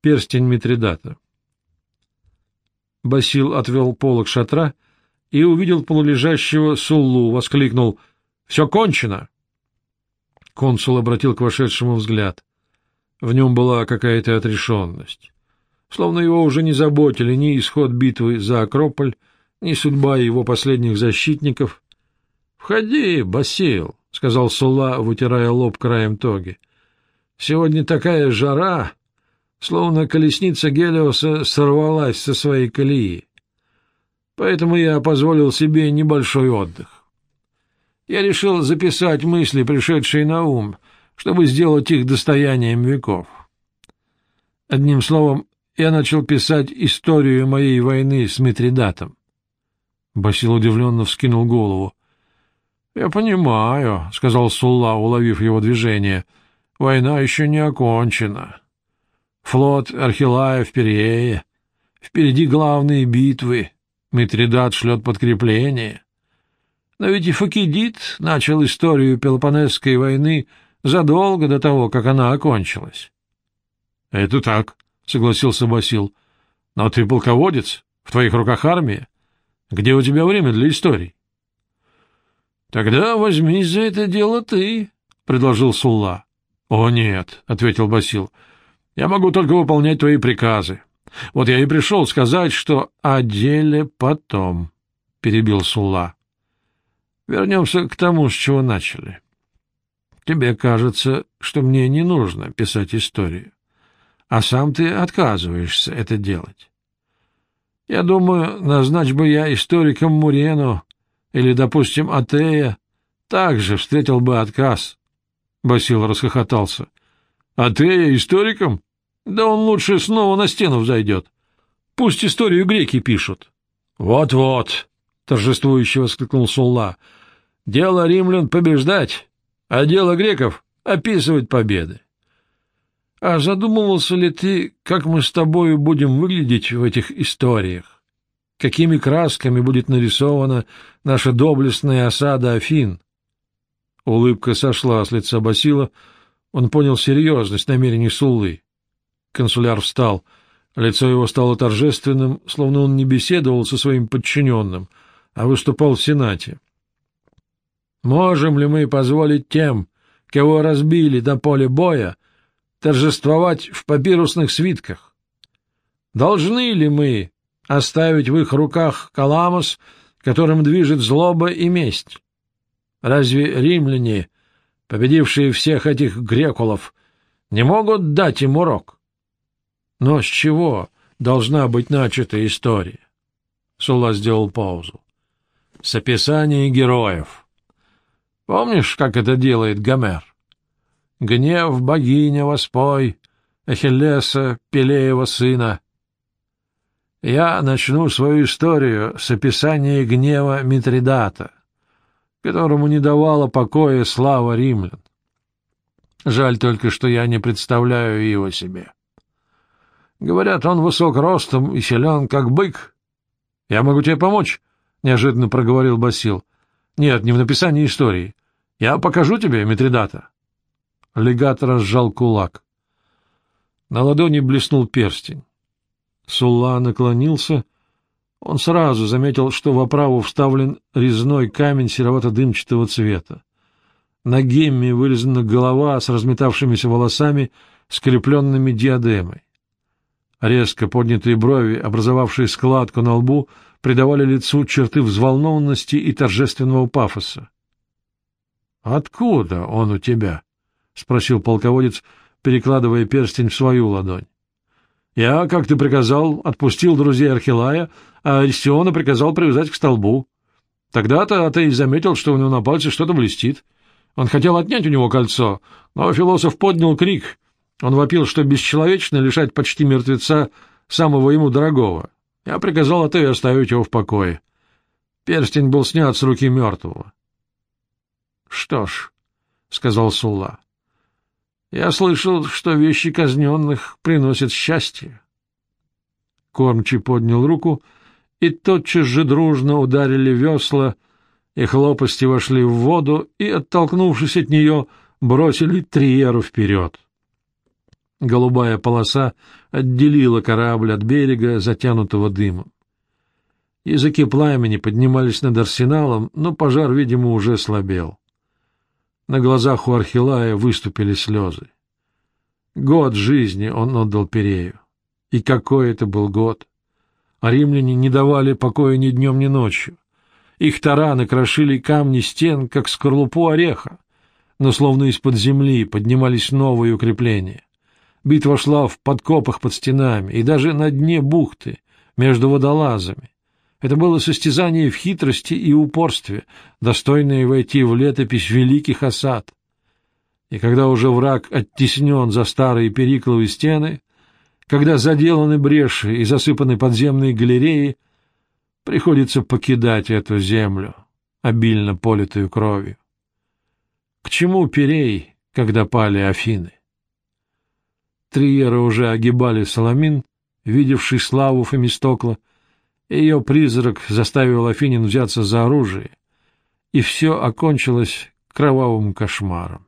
Перстень Митридата. Басил отвел полок шатра и увидел полулежащего Суллу, воскликнул «Все кончено!» Консул обратил к вошедшему взгляд. В нем была какая-то отрешенность. Словно его уже не заботили ни исход битвы за Акрополь, ни судьба его последних защитников. — Входи, Басил, — сказал Сула, вытирая лоб краем тоги. — Сегодня такая жара, словно колесница Гелиоса сорвалась со своей колеи. Поэтому я позволил себе небольшой отдых. Я решил записать мысли, пришедшие на ум, чтобы сделать их достоянием веков. Одним словом, я начал писать историю моей войны с Митридатом. Басил удивленно вскинул голову. — Я понимаю, — сказал Сулла, уловив его движение. — Война еще не окончена. Флот Архилая в Перее. Впереди главные битвы. Митридат шлет подкрепление. Но ведь и Факидид начал историю Пелопонесской войны задолго до того, как она окончилась. — Это так, — согласился Басил. — Но ты полководец, в твоих руках армия. Где у тебя время для историй? — Тогда возьмись за это дело ты, — предложил Сулла. — О, нет, — ответил Басил. — Я могу только выполнять твои приказы. Вот я и пришел сказать, что о деле потом, — перебил Сулла. — Вернемся к тому, с чего начали. Тебе кажется, что мне не нужно писать историю, а сам ты отказываешься это делать. Я думаю, назначь бы я историком Мурену или, допустим, Атея, также встретил бы отказ. Басил расхохотался. — Атея историком? Да он лучше снова на стену взойдет. Пусть историю греки пишут. Вот — Вот-вот, — торжествующе воскликнул Сулла, — дело римлян побеждать, а дело греков — описывать победы. А задумывался ли ты, как мы с тобою будем выглядеть в этих историях? Какими красками будет нарисована наша доблестная осада Афин? Улыбка сошла с лица Басила. Он понял серьезность намерений Суллы. Консуляр встал. Лицо его стало торжественным, словно он не беседовал со своим подчиненным, а выступал в Сенате. «Можем ли мы позволить тем, кого разбили до поля боя, торжествовать в папирусных свитках? Должны ли мы оставить в их руках каламус, которым движет злоба и месть? Разве римляне, победившие всех этих грекулов, не могут дать им урок? Но с чего должна быть начата история? Сула сделал паузу. С описания героев. Помнишь, как это делает Гомер? Гнев богиня воспой, Ахиллеса, Пелеева сына. Я начну свою историю с описания гнева Митридата, которому не давала покоя слава римлян. Жаль только, что я не представляю его себе. Говорят, он высок ростом и силен, как бык. — Я могу тебе помочь? — неожиданно проговорил Басил. — Нет, не в написании истории. Я покажу тебе Митридата. Легат разжал кулак. На ладони блеснул перстень. Сулла наклонился. Он сразу заметил, что в оправу вставлен резной камень серовато-дымчатого цвета. На гемме вырезана голова с разметавшимися волосами, скрепленными диадемой. Резко поднятые брови, образовавшие складку на лбу, придавали лицу черты взволнованности и торжественного пафоса. — Откуда он у тебя? — спросил полководец, перекладывая перстень в свою ладонь. — Я, как ты приказал, отпустил друзей Архилая, а Аристиона приказал привязать к столбу. Тогда-то Атей заметил, что у него на пальце что-то блестит. Он хотел отнять у него кольцо, но философ поднял крик. Он вопил, что бесчеловечно лишать почти мертвеца самого ему дорогого. Я приказал Атею оставить его в покое. Перстень был снят с руки мертвого. — Что ж, — сказал Сулла, я слышал, что вещи казненных приносят счастье. Кормчий поднял руку, и тотчас же дружно ударили весла, их лопасти вошли в воду и, оттолкнувшись от нее, бросили Триеру вперед. Голубая полоса отделила корабль от берега, затянутого дымом. Языки пламени поднимались над арсеналом, но пожар, видимо, уже слабел. На глазах у Архилая выступили слезы. Год жизни он отдал Перею. И какой это был год! А римляне не давали покоя ни днем, ни ночью. Их тараны крошили камни стен, как скорлупу ореха, но словно из-под земли поднимались новые укрепления. Битва шла в подкопах под стенами и даже на дне бухты, между водолазами. Это было состязание в хитрости и упорстве, достойное войти в летопись великих осад. И когда уже враг оттеснен за старые перикловые стены, когда заделаны бреши и засыпаны подземные галереи, приходится покидать эту землю, обильно политую кровью. К чему Перей, когда пали Афины? Триера уже огибали Соломин, видевший славу Фемистокла, ее призрак заставил Афинин взяться за оружие, и все окончилось кровавым кошмаром.